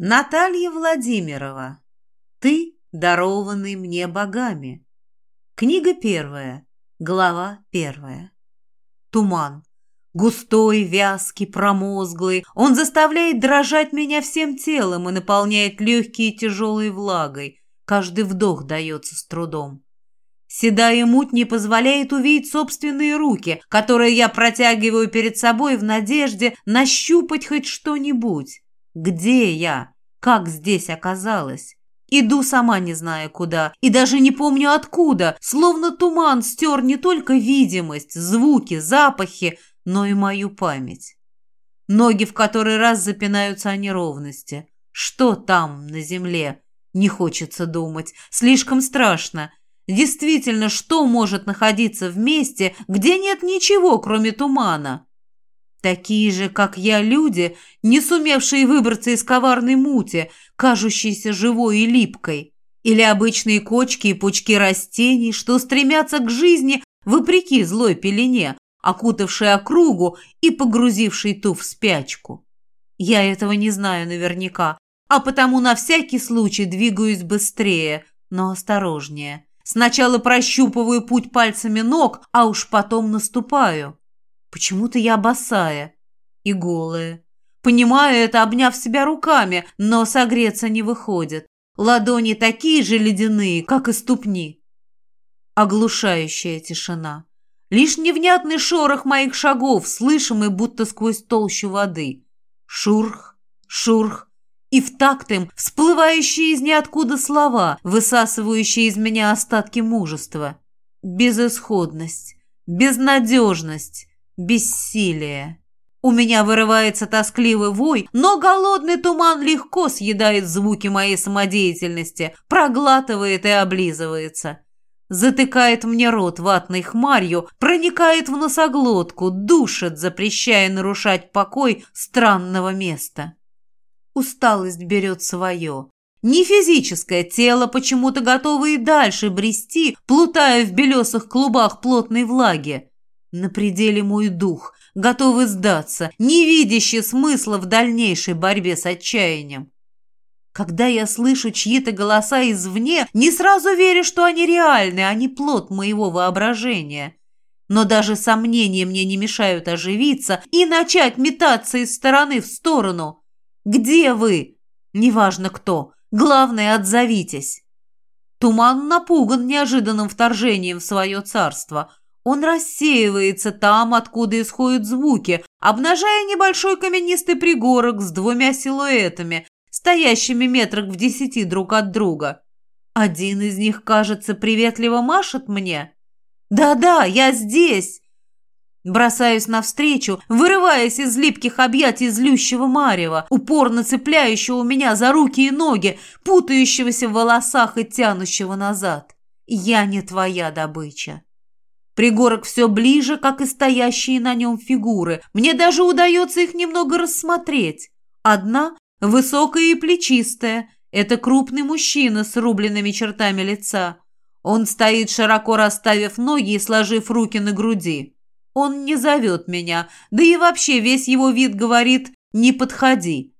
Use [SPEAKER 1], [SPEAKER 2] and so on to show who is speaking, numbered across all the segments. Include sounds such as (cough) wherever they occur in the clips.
[SPEAKER 1] Наталья Владимирова. Ты, дарованный мне богами. Книга первая. Глава первая. Туман. Густой, вязкий, промозглый. Он заставляет дрожать меня всем телом и наполняет легкие тяжелой влагой. Каждый вдох дается с трудом. Седая муть не позволяет увидеть собственные руки, которые я протягиваю перед собой в надежде нащупать хоть что-нибудь. Где я? Как здесь оказалась? Иду сама не зная куда, и даже не помню откуда, словно туман стер не только видимость, звуки, запахи, но и мою память. Ноги в который раз запинаются о неровности. Что там, на земле? Не хочется думать. Слишком страшно. Действительно, что может находиться в месте, где нет ничего, кроме тумана? Такие же, как я, люди, не сумевшие выбраться из коварной мути, кажущейся живой и липкой, или обычные кочки и пучки растений, что стремятся к жизни вопреки злой пелене, окутавшей округу и погрузившей ту в спячку. Я этого не знаю наверняка, а потому на всякий случай двигаюсь быстрее, но осторожнее. Сначала прощупываю путь пальцами ног, а уж потом наступаю. Почему-то я босая и голая. Понимаю это, обняв себя руками, но согреться не выходит. Ладони такие же ледяные, как и ступни. Оглушающая тишина. Лишь невнятный шорох моих шагов, слышимый будто сквозь толщу воды. Шурх, шурх, и в такт им всплывающие из ниоткуда слова, высасывающие из меня остатки мужества. Безысходность, безнадежность, бессилие. У меня вырывается тоскливый вой, но голодный туман легко съедает звуки моей самодеятельности, проглатывает и облизывается. Затыкает мне рот ватной хмарью, проникает в носоглотку, душит, запрещая нарушать покой странного места. Усталость берет свое. Не физическое тело почему-то готово и дальше брести, плутая в белесых клубах плотной влаги. На пределе мой дух, готовый сдаться, не видящий смысла в дальнейшей борьбе с отчаянием. Когда я слышу чьи-то голоса извне, не сразу верю, что они реальны, а не плод моего воображения. Но даже сомнения мне не мешают оживиться и начать метаться из стороны в сторону. «Где вы?» «Неважно кто. Главное, отзовитесь». Туман напуган неожиданным вторжением в свое царство. Он рассеивается там, откуда исходят звуки, обнажая небольшой каменистый пригорок с двумя силуэтами, стоящими метрах в десяти друг от друга. Один из них, кажется, приветливо машет мне. «Да-да, я здесь!» Бросаюсь навстречу, вырываясь из липких объятий злющего марева, упорно цепляющего меня за руки и ноги, путающегося в волосах и тянущего назад. «Я не твоя добыча!» Пригорок все ближе, как и стоящие на нем фигуры. Мне даже удается их немного рассмотреть. Одна – высокая и плечистая. Это крупный мужчина с рубленными чертами лица. Он стоит, широко расставив ноги и сложив руки на груди. Он не зовет меня, да и вообще весь его вид говорит «не подходи».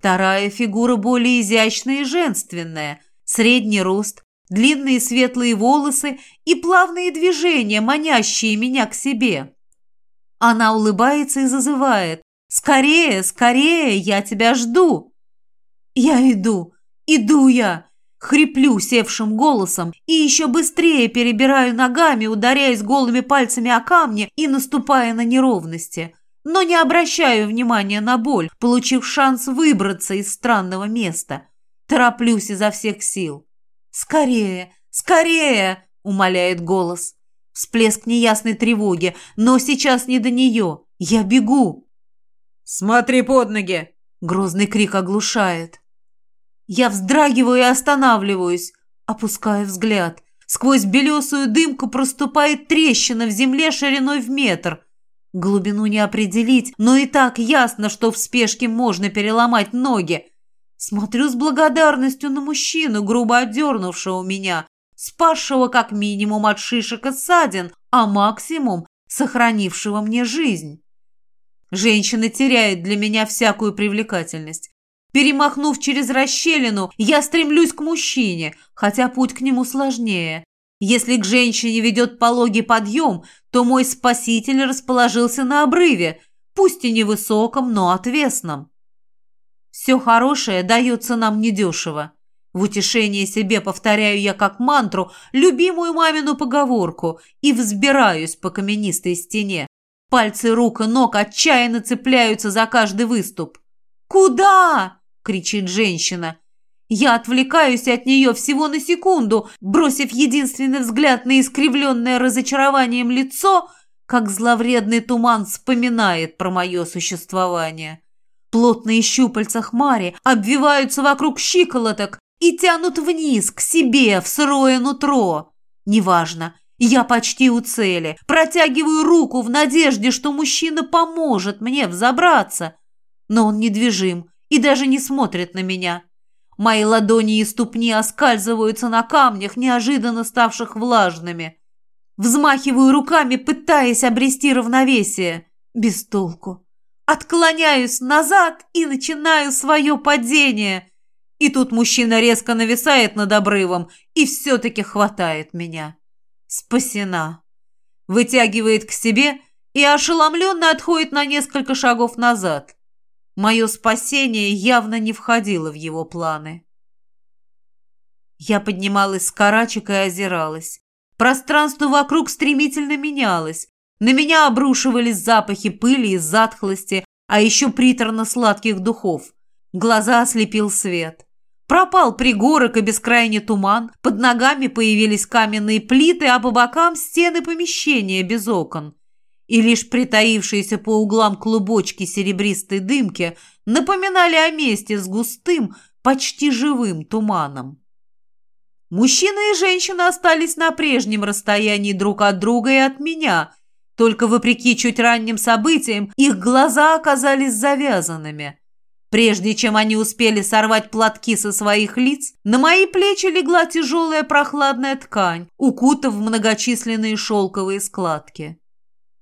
[SPEAKER 1] Вторая фигура более изящная и женственная. Средний рост, длинные светлые волосы и плавные движения, манящие меня к себе. Она улыбается и зазывает. «Скорее, скорее, я тебя жду!» «Я иду, иду я!» Хриплю севшим голосом и еще быстрее перебираю ногами, ударяясь голыми пальцами о камни и наступая на неровности. Но не обращаю внимания на боль, получив шанс выбраться из странного места. Тороплюсь изо всех сил. «Скорее! Скорее!» — умоляет голос. Всплеск неясной тревоги, но сейчас не до нее. Я бегу.
[SPEAKER 2] «Смотри под ноги!»
[SPEAKER 1] — грозный крик оглушает. Я вздрагиваю и останавливаюсь, опуская взгляд. Сквозь белесую дымку проступает трещина в земле шириной в метр. Глубину не определить, но и так ясно, что в спешке можно переломать ноги. Смотрю с благодарностью на мужчину, грубо отдернувшего меня, спасшего как минимум от шишек и ссадин, а максимум сохранившего мне жизнь. Женщина теряет для меня всякую привлекательность. Перемахнув через расщелину, я стремлюсь к мужчине, хотя путь к нему сложнее. Если к женщине ведет пологий подъем, то мой спаситель расположился на обрыве, пусть и невысоком, но отвесном. Все хорошее дается нам недешево. В утешение себе повторяю я как мантру любимую мамину поговорку и взбираюсь по каменистой стене. Пальцы рук и ног отчаянно цепляются за каждый выступ. «Куда?» – кричит женщина. Я отвлекаюсь от нее всего на секунду, бросив единственный взгляд на искривленное разочарованием лицо, как зловредный туман вспоминает про мое существование. Плотные щупальца хмари обвиваются вокруг щиколоток и тянут вниз, к себе, в сырое нутро. Неважно, я почти у цели. Протягиваю руку в надежде, что мужчина поможет мне взобраться. Но он недвижим и даже не смотрит на меня. Мои ладони и ступни оскальзываются на камнях, неожиданно ставших влажными. Взмахиваю руками, пытаясь обрести равновесие. Без толку. Отклоняюсь назад и начинаю свое падение. И тут мужчина резко нависает над обрывом и все-таки хватает меня. Спасена. Вытягивает к себе и ошеломленно отходит на несколько шагов назад. Мое спасение явно не входило в его планы. Я поднималась с карачек и озиралась. Пространство вокруг стремительно менялось. На меня обрушивались запахи пыли и затхлости, а еще приторно-сладких духов. Глаза ослепил свет. Пропал пригорок и бескрайний туман, под ногами появились каменные плиты, а по бокам стены помещения без окон. И лишь притаившиеся по углам клубочки серебристой дымки напоминали о месте с густым, почти живым туманом. Мужчина и женщина остались на прежнем расстоянии друг от друга и от меня, только вопреки чуть ранним событиям их глаза оказались завязанными – Прежде чем они успели сорвать платки со своих лиц, на мои плечи легла тяжелая прохладная ткань, укутав многочисленные шелковые складки.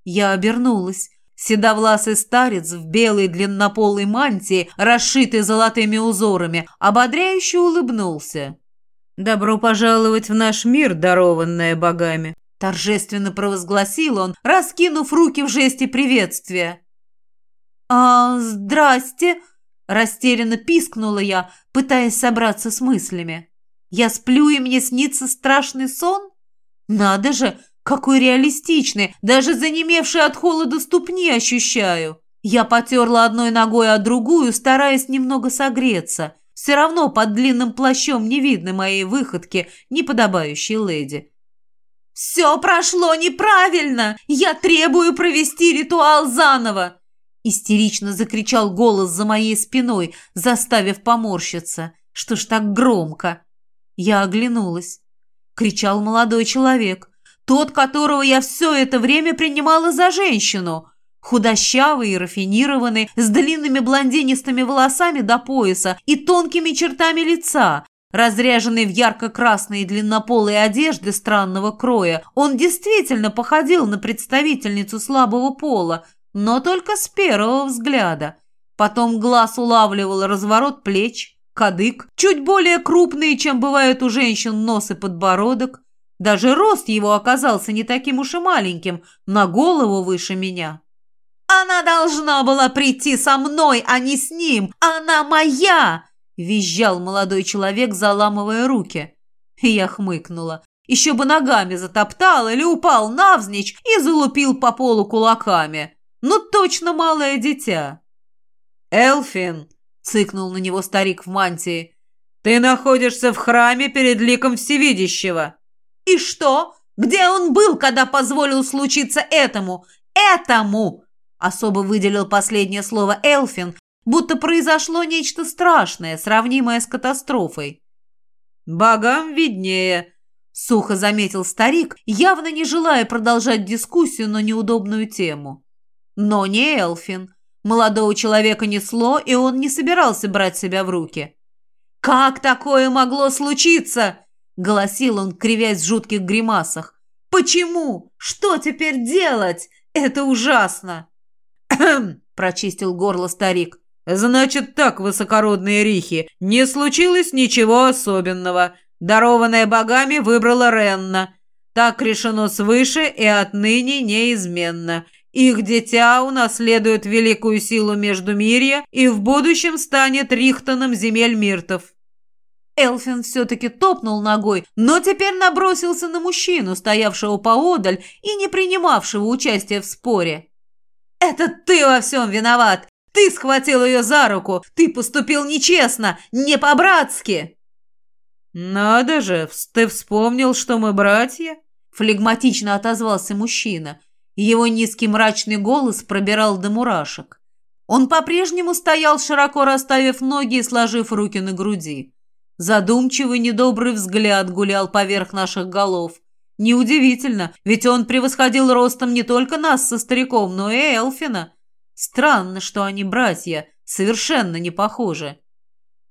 [SPEAKER 1] Я обернулась. Седовласый старец в белой длиннополой мантии, расшитой золотыми узорами, ободряюще улыбнулся. «Добро пожаловать в наш мир, дарованное богами!» Торжественно провозгласил он, раскинув руки в жесте приветствия. «А, здрасте!» Растерянно пискнула я, пытаясь собраться с мыслями. Я сплю, и мне снится страшный сон? Надо же, какой реалистичный, даже занемевший от холода ступни ощущаю. Я потерла одной ногой, а другую, стараясь немного согреться. Все равно под длинным плащом не видно моей выходки, неподобающей леди. «Все прошло неправильно! Я требую провести ритуал заново!» Истерично закричал голос за моей спиной, заставив поморщиться. Что ж так громко? Я оглянулась. Кричал молодой человек. Тот, которого я все это время принимала за женщину. Худощавый и рафинированный, с длинными блондинистыми волосами до пояса и тонкими чертами лица, Разряженный в ярко-красные длиннополые одежды странного кроя, он действительно походил на представительницу слабого пола, но только с первого взгляда. Потом глаз улавливал разворот плеч, кадык, чуть более крупные, чем бывают у женщин нос и подбородок. Даже рост его оказался не таким уж и маленьким, на голову выше меня. «Она должна была прийти со мной, а не с ним! Она моя!» – визжал молодой человек, заламывая руки. Я хмыкнула. Еще бы ногами затоптал или упал навзничь и залупил по полу кулаками. Ну, точно малое дитя. «Элфин!» — цыкнул на него старик в мантии. «Ты находишься в храме перед ликом Всевидящего». «И что? Где он был, когда позволил случиться этому? Этому!» Особо выделил последнее слово Элфин, будто произошло нечто страшное, сравнимое с катастрофой.
[SPEAKER 2] «Богам виднее», — сухо заметил старик, явно не желая продолжать дискуссию на неудобную тему. Но не Элфин. Молодого человека несло, и он не собирался брать себя в руки. «Как такое могло случиться?» – голосил он, кривясь в жутких гримасах. «Почему? Что теперь делать? Это ужасно!» (clears throat) Прочистил горло старик. «Значит так, высокородные рихи, не случилось ничего особенного. Дарованная богами выбрала Ренна. Так решено свыше и отныне неизменно. Их дитя унаследует великую силу Междумирья и в будущем станет Рихтоном земель Миртов».
[SPEAKER 1] Элфин все-таки топнул ногой, но теперь набросился на мужчину, стоявшего поодаль и не принимавшего участия в споре. «Это ты во всем виноват! Ты схватил ее за руку! Ты поступил нечестно, не по-братски!»
[SPEAKER 2] «Надо же, ты вспомнил, что мы братья?»
[SPEAKER 1] Флегматично отозвался мужчина. Его низкий мрачный голос пробирал до мурашек. Он по-прежнему стоял, широко расставив ноги и сложив руки на груди. Задумчивый недобрый взгляд гулял поверх наших голов. Неудивительно, ведь он превосходил ростом не только нас со стариком, но и Элфина. Странно, что они братья, совершенно не похожи.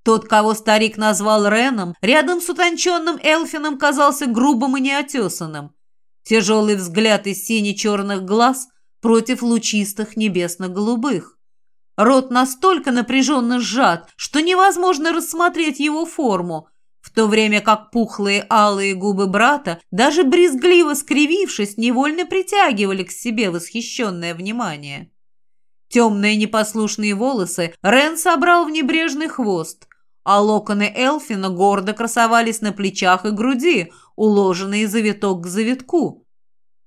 [SPEAKER 1] Тот, кого старик назвал Реном, рядом с утонченным Элфином казался грубым и неотесанным. Тяжелый взгляд из сине-черных глаз против лучистых небесно-голубых. Рот настолько напряженно сжат, что невозможно рассмотреть его форму, в то время как пухлые алые губы брата, даже брезгливо скривившись, невольно притягивали к себе восхищенное внимание. Темные непослушные волосы Рен собрал в небрежный хвост, а локоны Элфина гордо красовались на плечах и груди, уложенные завиток к завитку.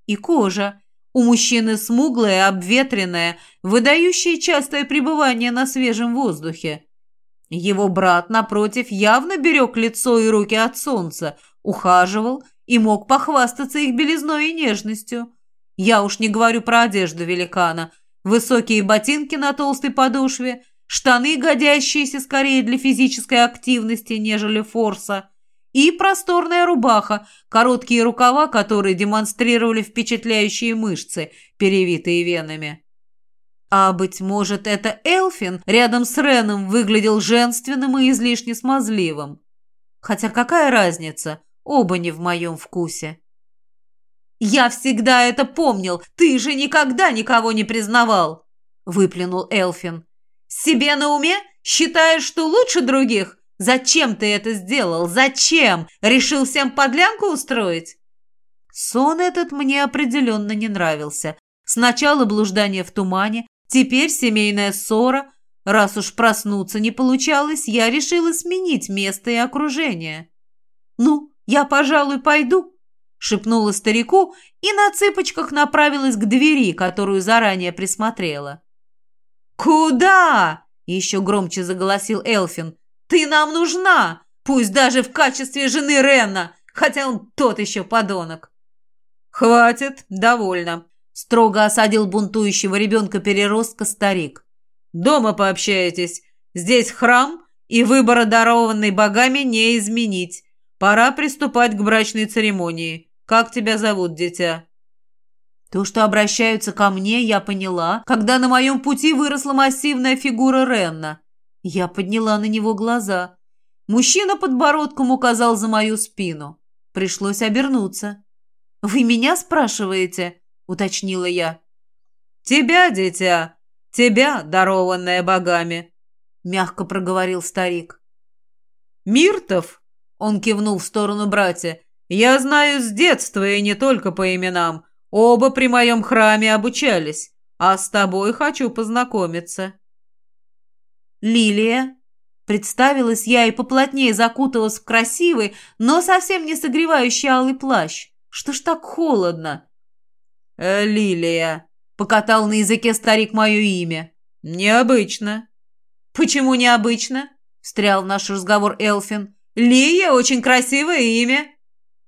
[SPEAKER 1] И кожа, у мужчины смуглая, обветренная, выдающая частое пребывание на свежем воздухе. Его брат, напротив, явно берег лицо и руки от солнца, ухаживал и мог похвастаться их белизной и нежностью. Я уж не говорю про одежду великана. Высокие ботинки на толстой подошве, штаны, годящиеся скорее для физической активности, нежели форса, и просторная рубаха, короткие рукава, которые демонстрировали впечатляющие мышцы, перевитые венами. А, быть может, это Элфин рядом с Реном выглядел женственным и излишне смазливым. Хотя какая разница, оба не в моем вкусе. «Я всегда это помнил, ты же никогда никого не признавал!» – выплюнул Элфин. «Себе на уме? Считаешь, что лучше других? Зачем ты это сделал? Зачем? Решил всем подлянку устроить?» Сон этот мне определенно не нравился. Сначала блуждание в тумане, теперь семейная ссора. Раз уж проснуться не получалось, я решила сменить место и окружение. «Ну, я, пожалуй, пойду», — шепнула старику и на цыпочках направилась к двери, которую заранее присмотрела. «Куда?» — еще громче заголосил Элфин. Ты нам нужна, пусть даже в качестве жены Ренна, хотя он тот еще подонок.
[SPEAKER 2] Хватит, довольно,
[SPEAKER 1] строго осадил бунтующего ребенка-переростка старик.
[SPEAKER 2] Дома пообщаетесь. Здесь храм, и выбора дарованной богами не изменить. Пора приступать к брачной церемонии. Как тебя зовут, дитя?»
[SPEAKER 1] То, что обращаются ко мне, я поняла, когда на моем пути выросла массивная фигура Ренна. Я подняла на него глаза. Мужчина подбородком указал за мою спину. Пришлось обернуться. «Вы меня спрашиваете?» — уточнила я.
[SPEAKER 2] «Тебя, дитя! Тебя, дарованная богами!» — мягко проговорил старик. «Миртов!» — он кивнул в сторону братья. «Я знаю с детства и не только по именам. Оба при моем храме обучались, а с тобой хочу познакомиться».
[SPEAKER 1] Лилия. Представилась я и поплотнее закуталась в красивый, но совсем не согревающий алый плащ. Что ж так холодно?
[SPEAKER 2] Э, Лилия.
[SPEAKER 1] Покатал на языке старик мое имя.
[SPEAKER 2] Необычно.
[SPEAKER 1] Почему необычно? Встрял в наш разговор Элфин. Лия очень красивое имя.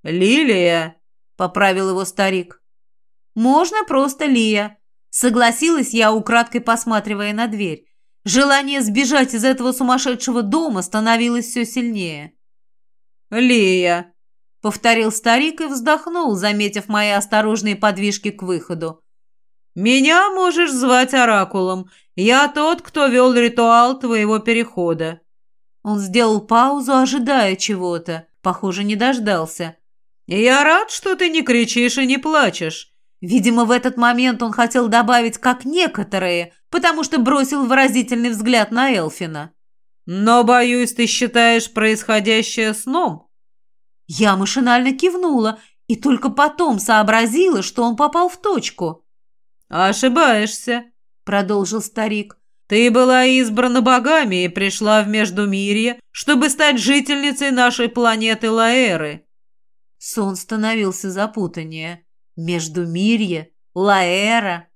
[SPEAKER 2] Лилия,
[SPEAKER 1] поправил его старик. Можно просто Лия. Согласилась я, украдкой посматривая на дверь. Желание сбежать из этого сумасшедшего дома становилось все сильнее.
[SPEAKER 2] «Лия!»
[SPEAKER 1] — повторил старик и вздохнул, заметив мои осторожные подвижки к выходу.
[SPEAKER 2] «Меня можешь звать Оракулом. Я тот, кто вел ритуал твоего перехода».
[SPEAKER 1] Он сделал паузу, ожидая чего-то. Похоже, не дождался.
[SPEAKER 2] «Я рад, что ты не кричишь и не плачешь. Видимо, в этот момент он хотел добавить «как некоторые», потому что бросил выразительный взгляд на Элфина.
[SPEAKER 1] «Но, боюсь, ты считаешь происходящее сном?»
[SPEAKER 2] Я машинально кивнула и только потом сообразила, что он попал в точку.
[SPEAKER 1] «Ошибаешься», — продолжил старик. «Ты была избрана богами и пришла в Междумирье, чтобы стать жительницей нашей планеты Лаэры».
[SPEAKER 2] Сон становился запутаннее. Междумирье? Лаэра?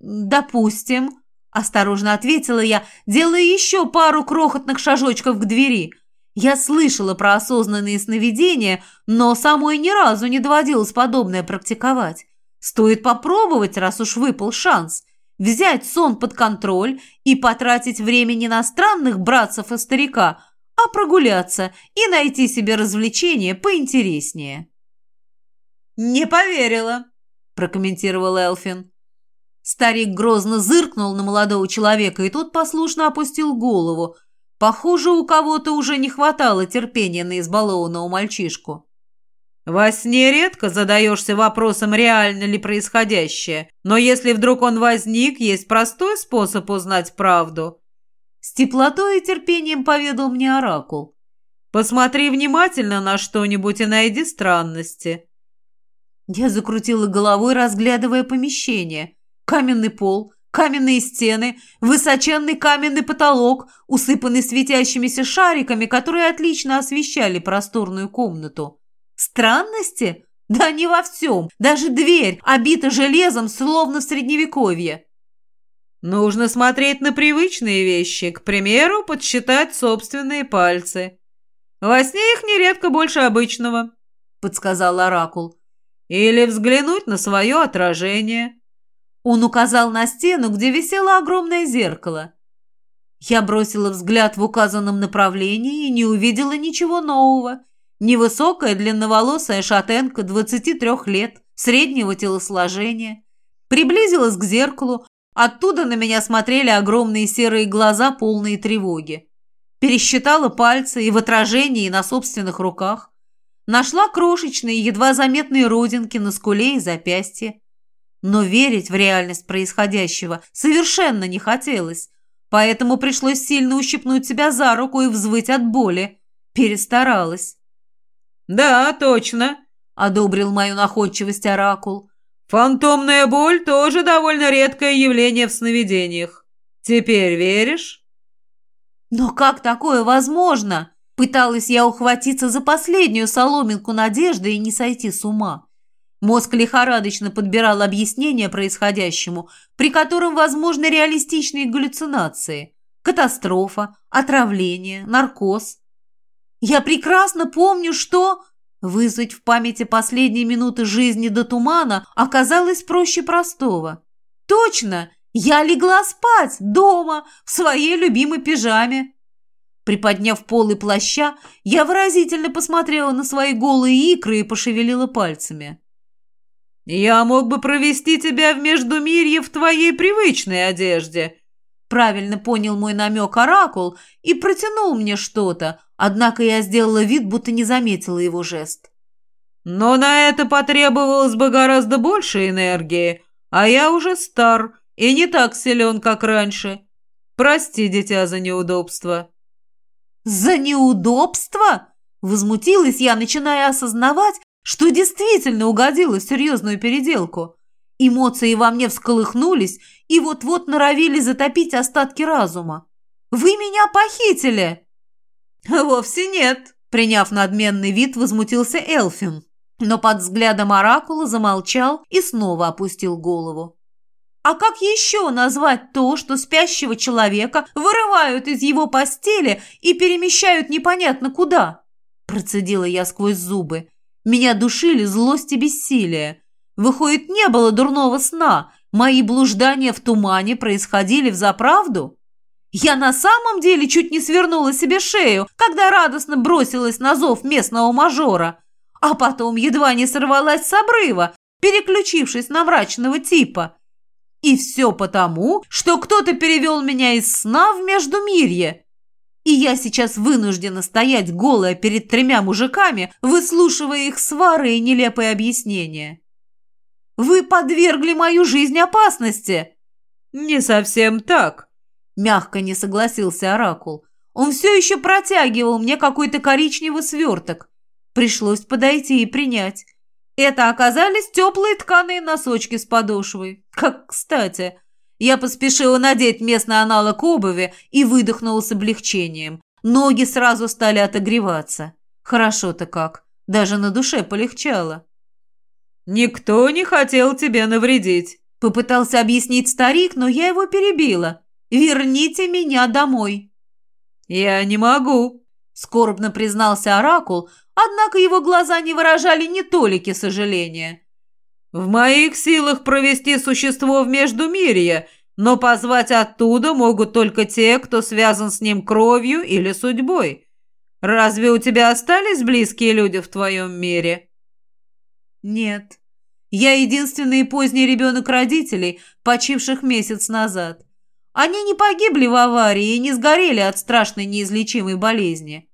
[SPEAKER 2] «Допустим», — осторожно ответила я, делая еще пару крохотных шажочков к двери. Я слышала про осознанные сновидения, но самой ни разу не доводилось подобное практиковать. Стоит попробовать, раз уж выпал шанс. Взять сон под контроль и потратить время не на странных братцев и старика, а прогуляться и найти себе развлечение поинтереснее.
[SPEAKER 1] «Не поверила», – прокомментировал Элфин.
[SPEAKER 2] Старик грозно зыркнул на молодого человека, и тот послушно опустил голову. Похоже, у кого-то уже не хватало терпения на избалованного мальчишку.
[SPEAKER 1] Во сне редко задаешься вопросом, реально ли происходящее, но если вдруг он возник, есть простой способ узнать правду.
[SPEAKER 2] С теплотой и терпением поведал мне Оракул.
[SPEAKER 1] Посмотри внимательно на что-нибудь и найди странности.
[SPEAKER 2] Я закрутила головой, разглядывая помещение. Каменный пол, каменные стены, высоченный каменный потолок, усыпанный светящимися шариками, которые отлично освещали просторную комнату. Странности? Да не во всем. Даже дверь обита железом, словно в средневековье.
[SPEAKER 1] Нужно смотреть на привычные вещи, к примеру, подсчитать собственные пальцы. Во сне их нередко больше обычного, подсказал Оракул. Или взглянуть на свое отражение.
[SPEAKER 2] Он указал на стену, где висело огромное зеркало. Я бросила взгляд в указанном направлении и не увидела ничего нового. Невысокая длинноволосая шатенка 23 лет, среднего телосложения. Приблизилась к зеркалу, оттуда на меня смотрели огромные серые глаза, полные тревоги. Пересчитала пальцы и в отражении, и на собственных руках. Нашла крошечные, едва заметные родинки на скуле и запястье. Но верить в реальность происходящего совершенно не хотелось, поэтому пришлось сильно ущипнуть себя за руку и взвыть от боли. Перестаралась.
[SPEAKER 1] «Да, точно», —
[SPEAKER 2] одобрил мою находчивость Оракул.
[SPEAKER 1] «Фантомная боль тоже довольно редкое явление в сновидениях. Теперь веришь?»
[SPEAKER 2] «Но как такое возможно?» Пыталась я ухватиться за последнюю соломинку надежды и не сойти с ума. Мозг лихорадочно подбирал объяснения происходящему, при котором возможны реалистичные галлюцинации. Катастрофа, отравление, наркоз. Я прекрасно помню, что... Вызвать в памяти последние минуты жизни до тумана оказалось проще простого. Точно! Я легла спать дома, в своей любимой пижаме. Приподняв полы плаща, я выразительно посмотрела на свои голые икры и пошевелила пальцами.
[SPEAKER 1] «Я мог бы провести тебя в Междумирье в твоей привычной одежде»,
[SPEAKER 2] правильно понял мой намек Оракул и протянул мне что-то, однако я сделала вид, будто не заметила его жест.
[SPEAKER 1] «Но на это потребовалось бы гораздо больше энергии, а я уже стар и не так силен, как раньше. Прости, дитя, за неудобство».
[SPEAKER 2] «За неудобство?» Возмутилась я, начиная осознавать, что действительно угодила в серьезную переделку. Эмоции во мне всколыхнулись и вот-вот норовили затопить остатки разума. «Вы меня похитили!»
[SPEAKER 1] «Вовсе нет!» Приняв надменный вид, возмутился Элфин, но под взглядом Оракула замолчал и снова опустил голову.
[SPEAKER 2] А как еще назвать то, что спящего человека вырывают из его постели и перемещают непонятно куда? Процедила я сквозь зубы. Меня душили злость и бессилие. Выходит, не было дурного сна. Мои блуждания в тумане происходили в заправду? Я на самом деле чуть не свернула себе шею, когда радостно бросилась на зов местного мажора, а потом едва не сорвалась с обрыва, переключившись на мрачного типа – и все потому, что кто-то перевел меня из сна в Междумирье. И я сейчас вынуждена стоять голая перед тремя мужиками, выслушивая их свары и нелепые объяснения. Вы подвергли мою жизнь опасности!»
[SPEAKER 1] «Не совсем так», —
[SPEAKER 2] мягко не согласился Оракул. Он все еще протягивал мне какой-то коричневый сверток. Пришлось подойти и принять. Это оказались теплые тканые носочки с подошвой. Как кстати. Я поспешила надеть местный аналог обуви и выдохнула с облегчением. Ноги сразу стали отогреваться. Хорошо-то как. Даже на душе полегчало.
[SPEAKER 1] «Никто не хотел тебе навредить», —
[SPEAKER 2] попытался объяснить старик, но я его перебила. «Верните меня домой».
[SPEAKER 1] «Я не могу», — скорбно признался Оракул, однако его глаза не выражали ни толики сожаления. «В моих силах провести существо в Междумирье, но позвать оттуда могут только те, кто связан с ним кровью или судьбой. Разве у тебя остались близкие люди в твоем мире?»
[SPEAKER 2] «Нет. Я единственный поздний ребенок родителей, почивших месяц назад. Они не погибли в аварии и не сгорели от страшной неизлечимой болезни.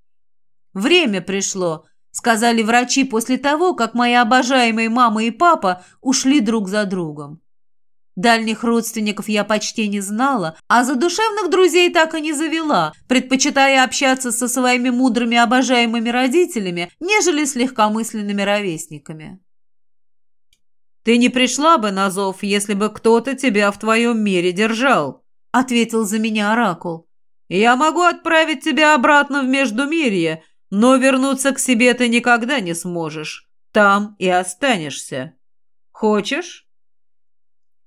[SPEAKER 2] Время пришло, сказали врачи после того, как мои обожаемые мама и папа ушли друг за другом. Дальних родственников я почти не знала, а задушевных друзей так и не завела, предпочитая общаться со своими мудрыми обожаемыми родителями, нежели с легкомысленными ровесниками.
[SPEAKER 1] «Ты не пришла бы на зов, если бы кто-то тебя в твоем мире держал», — ответил за меня Оракул. «Я могу отправить тебя обратно в Междумирье, но вернуться к себе ты никогда не сможешь. Там и останешься. Хочешь?»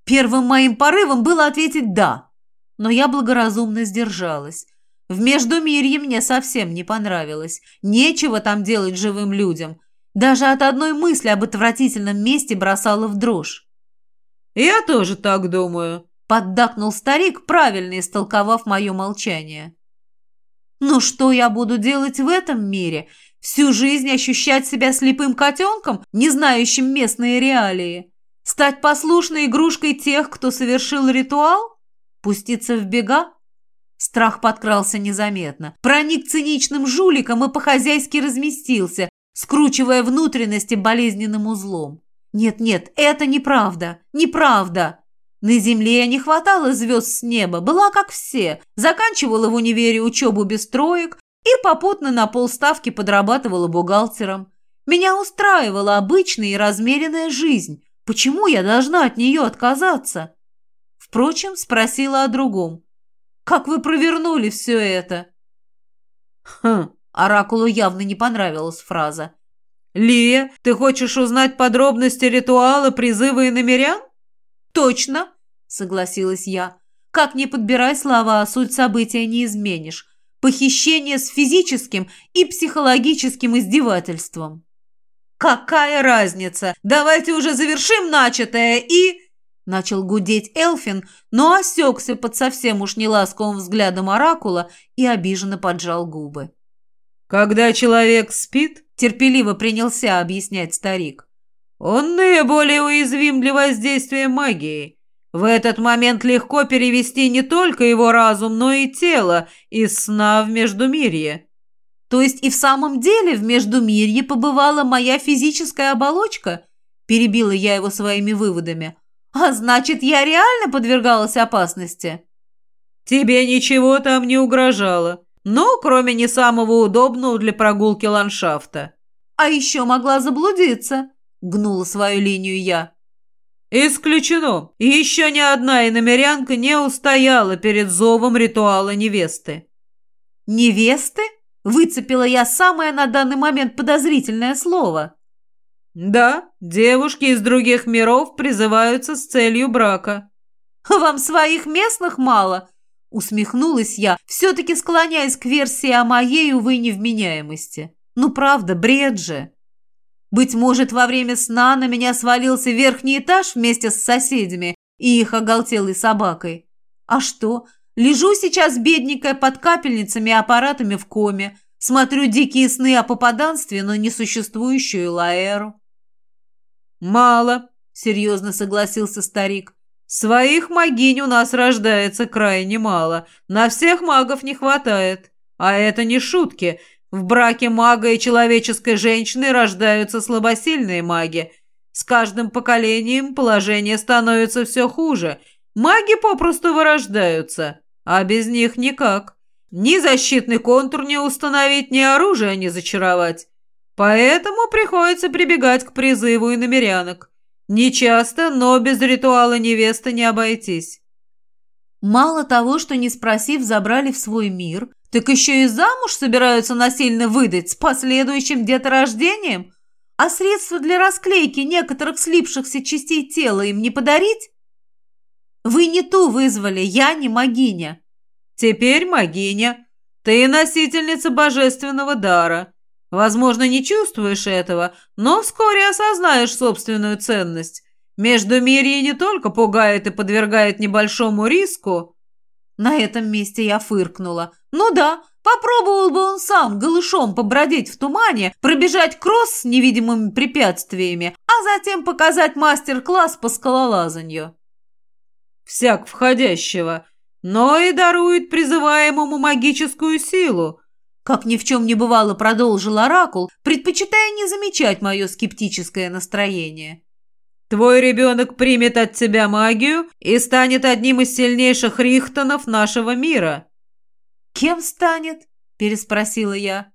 [SPEAKER 2] Первым моим порывом было ответить «да», но я благоразумно сдержалась. В Междумирье мне совсем не понравилось. Нечего там делать живым людям. Даже от одной мысли об отвратительном месте бросала в дрожь.
[SPEAKER 1] «Я тоже так думаю», —
[SPEAKER 2] поддакнул старик, правильно истолковав мое молчание. «Ну что я буду делать в этом мире? Всю жизнь ощущать себя слепым котенком, не знающим местные реалии?» Стать послушной игрушкой тех, кто совершил ритуал? Пуститься в бега? Страх подкрался незаметно. Проник циничным жуликом и по-хозяйски разместился, скручивая внутренности болезненным узлом. Нет-нет, это неправда, неправда. На земле не хватало звезд с неба, была как все, заканчивала в универе учебу без троек и попутно на полставки подрабатывала бухгалтером. Меня устраивала обычная и размеренная жизнь, Почему я должна от нее отказаться? Впрочем, спросила о другом. Как вы провернули все это?
[SPEAKER 1] Хм, Оракулу явно не понравилась фраза. «Лия, ты хочешь узнать подробности ритуала призыва и намерян?»
[SPEAKER 2] «Точно», — согласилась я. «Как ни подбирай слова, суть события не изменишь. Похищение с физическим и психологическим издевательством».
[SPEAKER 1] «Какая разница? Давайте уже завершим начатое и...»
[SPEAKER 2] Начал гудеть Элфин, но осекся под совсем уж неласковым взглядом Оракула и обиженно поджал губы.
[SPEAKER 1] «Когда человек спит, —
[SPEAKER 2] терпеливо принялся объяснять старик, —
[SPEAKER 1] он наиболее уязвим для воздействия магии. В этот момент легко перевести не только его разум, но и тело из сна в Междумирье.
[SPEAKER 2] То есть и в самом деле в Междумирье побывала моя физическая оболочка? Перебила я его своими выводами. А значит, я реально подвергалась опасности?
[SPEAKER 1] Тебе ничего там не угрожало. Ну, кроме не самого удобного для прогулки ландшафта.
[SPEAKER 2] А еще могла заблудиться, гнула свою линию я.
[SPEAKER 1] «Исключено. Еще ни одна иномерянка не устояла перед зовом ритуала невесты».
[SPEAKER 2] «Невесты?» Выцепила я самое на данный момент подозрительное слово.
[SPEAKER 1] «Да, девушки из других миров призываются с целью брака».
[SPEAKER 2] «Вам своих местных мало?» Усмехнулась я, все-таки склоняясь к версии о моей, увы, невменяемости. «Ну, правда, бред же!» Быть может, во время сна на меня свалился верхний этаж вместе с соседями и их оголтелой собакой. А что, Лежу сейчас бедненькая под капельницами и аппаратами в коме, смотрю дикие сны о попаданстве на несуществующую Лаэру.
[SPEAKER 1] «Мало», — серьезно согласился старик. «Своих могинь у нас рождается крайне мало. На всех магов не хватает. А это не шутки. В браке мага и человеческой женщины рождаются слабосильные маги.
[SPEAKER 2] С каждым поколением положение становится все хуже. Маги попросту вырождаются, а без них никак. Ни защитный контур не установить, ни оружие не зачаровать. Поэтому приходится прибегать к призыву иномерянок. Не часто, но без ритуала невесты не обойтись.
[SPEAKER 1] Мало того, что не спросив, забрали в свой мир, так еще и замуж собираются насильно выдать с последующим деторождением? А средства для расклейки некоторых слипшихся частей тела им не подарить? Вы не ту вызвали, я не могиня.
[SPEAKER 2] Теперь могиня. Ты носительница божественного дара. Возможно, не чувствуешь этого, но вскоре осознаешь собственную ценность. Междумирье не только пугает и подвергает небольшому риску.
[SPEAKER 1] На этом месте я фыркнула. Ну да, попробовал бы он сам голышом побродить в тумане, пробежать кросс с невидимыми препятствиями, а затем показать мастер-класс по скалолазанию.
[SPEAKER 2] Всяк входящего, но и дарует призываемому магическую силу.
[SPEAKER 1] Как ни в чем не бывало, продолжил Оракул, предпочитая не замечать мое скептическое настроение.
[SPEAKER 2] Твой ребенок примет от тебя магию и станет одним из сильнейших рихтонов нашего мира».
[SPEAKER 1] «Кем станет?» – переспросила я.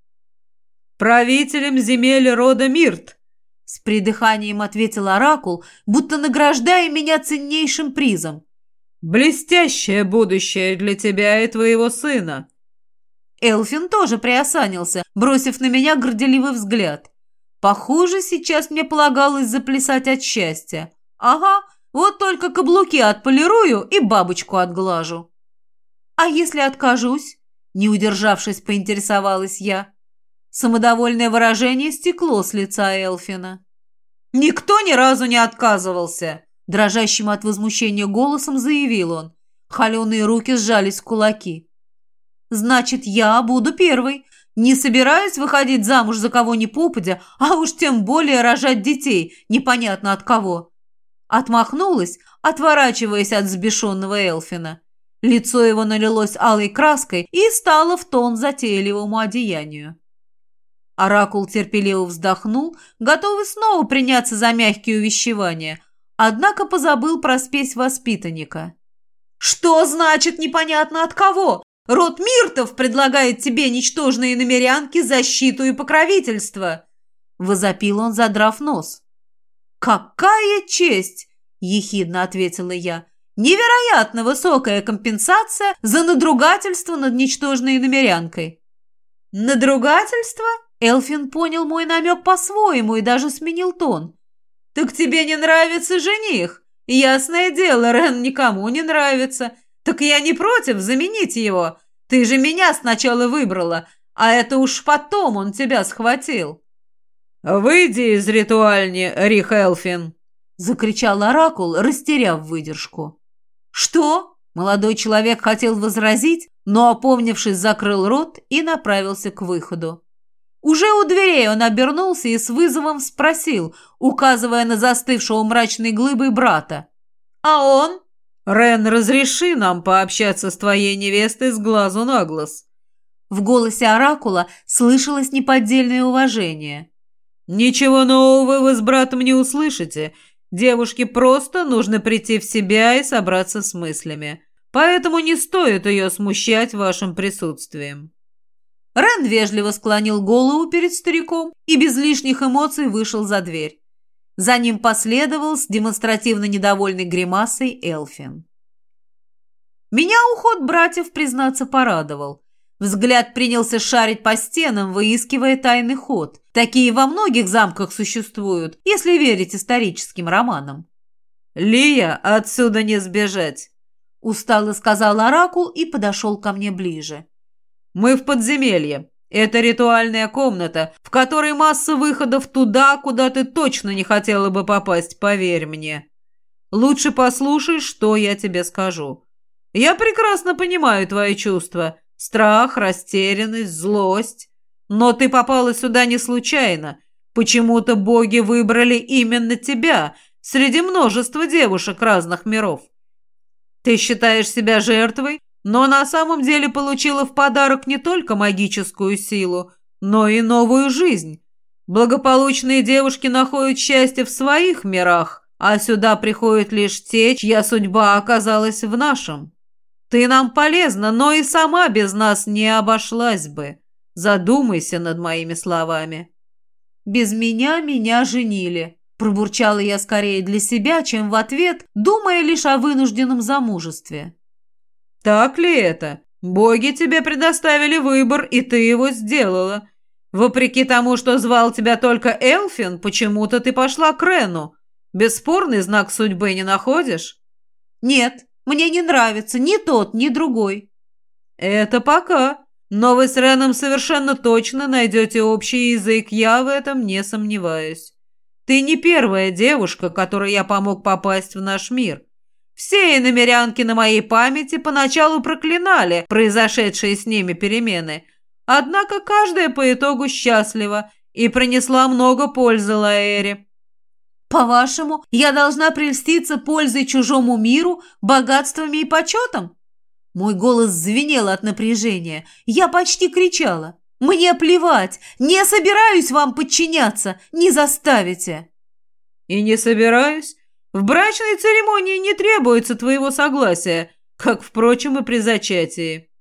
[SPEAKER 2] «Правителем земель рода Мирт», –
[SPEAKER 1] с придыханием ответил Оракул, будто награждая меня ценнейшим призом.
[SPEAKER 2] «Блестящее будущее для тебя и твоего сына».
[SPEAKER 1] Элфин тоже приосанился, бросив на меня горделивый взгляд. Похоже, сейчас мне полагалось заплясать от счастья. Ага, вот только каблуки отполирую и бабочку отглажу. А если откажусь? Не удержавшись, поинтересовалась я. Самодовольное выражение стекло с лица Элфина.
[SPEAKER 2] «Никто ни разу не отказывался!»
[SPEAKER 1] Дрожащим от возмущения голосом заявил он. Холеные руки сжались в кулаки. «Значит, я буду первой, не собираюсь выходить замуж за кого ни попадя, а уж тем более рожать детей, непонятно от кого. Отмахнулась, отворачиваясь от взбешенного Элфина. Лицо его налилось алой краской и стало в тон затейливому одеянию. Оракул терпеливо вздохнул, готовый снова приняться за мягкие увещевания, однако позабыл про спесь воспитанника. «Что значит непонятно от кого? Род Миртов предлагает тебе, ничтожные намерянки, защиту и покровительство!» Возопил он, задрав нос. «Какая честь!» – ехидно ответила я. «Невероятно высокая компенсация за надругательство над ничтожной намерянкой». «Надругательство?» Элфин понял мой намек по-своему и даже сменил тон. «Так тебе не нравится жених? Ясное дело, Рен никому не нравится. «Так я не против заменить его. Ты же меня сначала выбрала, а это уж потом он тебя схватил».
[SPEAKER 2] «Выйди из ритуальни, Рих Элфин!»
[SPEAKER 1] — закричал Оракул, растеряв выдержку. «Что?» — молодой человек хотел возразить, но, опомнившись, закрыл рот и направился к выходу. Уже у дверей он обернулся и с вызовом спросил, указывая на застывшего мрачной глыбой брата. «А он?»
[SPEAKER 2] «Рен, разреши нам пообщаться с твоей невестой с глазу на глаз».
[SPEAKER 1] В голосе Оракула слышалось неподдельное уважение.
[SPEAKER 2] «Ничего нового вы с братом не услышите. Девушке просто нужно прийти в себя и собраться с мыслями. Поэтому не стоит ее смущать вашим присутствием».
[SPEAKER 1] Рен вежливо склонил голову перед стариком и без лишних эмоций вышел за дверь. За ним последовал с демонстративно недовольной гримасой Элфин. Меня уход братьев, признаться, порадовал. Взгляд принялся шарить по стенам, выискивая тайный ход. Такие во многих замках существуют, если верить историческим романам.
[SPEAKER 2] «Лия, отсюда не сбежать!»
[SPEAKER 1] Устало сказал Оракул и подошел ко мне ближе.
[SPEAKER 2] «Мы в подземелье. Это ритуальная комната, в которой масса выходов туда, куда ты точно не хотела бы попасть, поверь мне. Лучше послушай, что я тебе скажу. Я прекрасно понимаю твои чувства. Страх, растерянность, злость. Но ты попала сюда не случайно. Почему-то боги выбрали именно тебя среди множества девушек разных миров. Ты считаешь себя жертвой, но на самом деле получила в подарок не только магическую силу, но и новую жизнь. Благополучные девушки находят счастье в своих мирах, а сюда приходят лишь те, чья судьба оказалась в нашем. Ты нам полезна, но и сама без нас не обошлась бы. Задумайся над моими словами.
[SPEAKER 1] Без меня меня женили. Пробурчала я скорее для себя, чем в ответ, думая лишь о вынужденном замужестве.
[SPEAKER 2] «Так ли это? Боги тебе предоставили выбор, и ты его сделала. Вопреки тому, что звал тебя только Элфин, почему-то ты пошла к Рену. Бесспорный знак судьбы не находишь?»
[SPEAKER 1] «Нет, мне не нравится ни тот, ни другой».
[SPEAKER 2] «Это пока. Но вы с Реном совершенно точно найдете общий язык, я в этом не сомневаюсь. Ты не первая девушка, которой я помог попасть в наш мир. Все иномерянки на моей памяти поначалу проклинали произошедшие с ними перемены, однако каждая по итогу счастлива и принесла много пользы Лаэре.
[SPEAKER 1] «По-вашему, я должна прельститься пользой чужому миру, богатствами и почетом?» Мой голос звенел от напряжения. Я почти кричала. «Мне плевать! Не собираюсь вам подчиняться! Не заставите!»
[SPEAKER 2] «И не собираюсь. В брачной церемонии не требуется твоего согласия, как, впрочем, и при зачатии».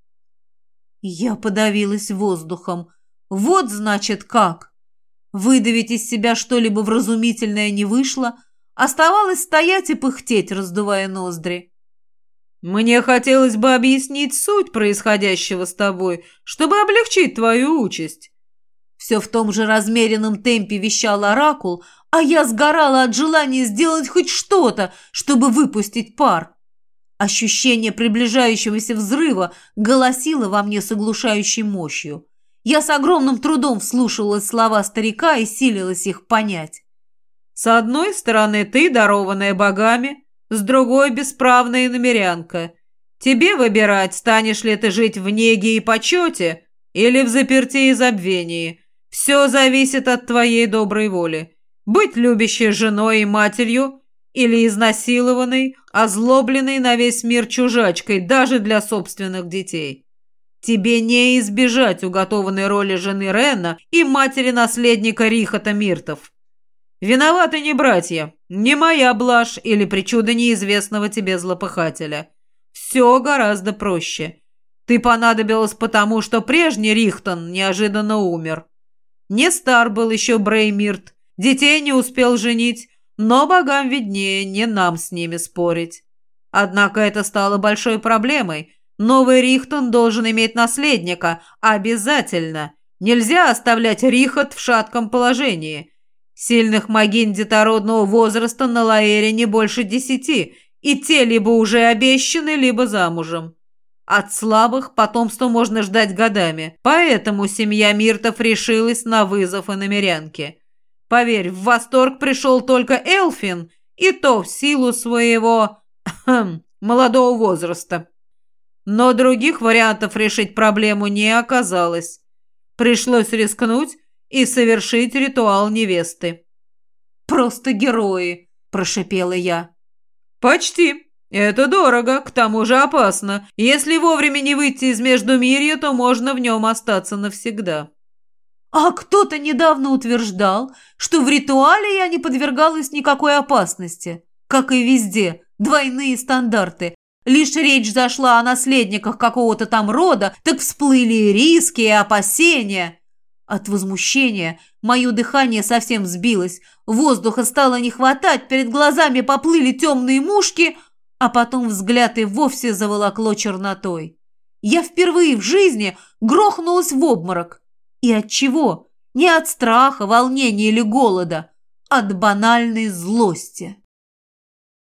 [SPEAKER 1] Я подавилась воздухом. Вот, значит, как. Выдавить из себя что-либо вразумительное не вышло. Оставалось стоять и пыхтеть, раздувая ноздри.
[SPEAKER 2] «Мне хотелось бы объяснить суть происходящего с тобой, чтобы облегчить твою участь».
[SPEAKER 1] Все в том же размеренном темпе вещал Оракул, а я сгорала от желания сделать хоть что-то, чтобы выпустить пар. Ощущение приближающегося взрыва голосило во мне с оглушающей мощью. Я с огромным трудом вслушивалась слова старика и силилась их понять.
[SPEAKER 2] «С одной стороны, ты, дарованная богами, с другой бесправная намерянка. Тебе выбирать, станешь ли ты жить в неге и почете или в заперти и забвении. Все зависит от твоей доброй воли. Быть любящей женой и матерью или изнасилованной, озлобленной на весь мир чужачкой даже для собственных детей. Тебе не избежать уготованной роли жены Рена и матери наследника Рихота Миртов. Виноваты не братья, не моя блажь или причуда неизвестного тебе злопыхателя. Все гораздо проще. Ты понадобилась потому, что прежний Рихтон неожиданно умер. Не стар был еще Бреймирт, детей не успел женить, но богам виднее, не нам с ними спорить. Однако это стало большой проблемой. Новый Рихтон должен иметь наследника, обязательно. Нельзя оставлять Рихот в шатком положении – Сильных могинь детородного возраста на Лаэре не больше десяти, и те либо уже обещаны, либо замужем. От слабых потомство можно ждать годами, поэтому семья Миртов решилась на вызов и намерянки. Поверь, в восторг пришел только Элфин, и то в силу своего молодого возраста. Но других вариантов решить проблему не оказалось. Пришлось рискнуть и совершить ритуал невесты».
[SPEAKER 1] «Просто герои!» – прошипела я.
[SPEAKER 2] «Почти. Это дорого, к тому же опасно. Если вовремя не выйти из Междумирья, то можно в нем остаться навсегда».
[SPEAKER 1] «А кто-то недавно утверждал, что в ритуале я не подвергалась никакой опасности. Как и везде, двойные стандарты. Лишь речь зашла о наследниках какого-то там рода, так всплыли риски и опасения». От возмущения мое дыхание совсем сбилось, воздуха стало не хватать, перед глазами поплыли темные мушки, а потом взгляд и вовсе заволокло чернотой. Я впервые в жизни грохнулась в обморок. И от чего? Не от страха, волнения или голода, от банальной злости.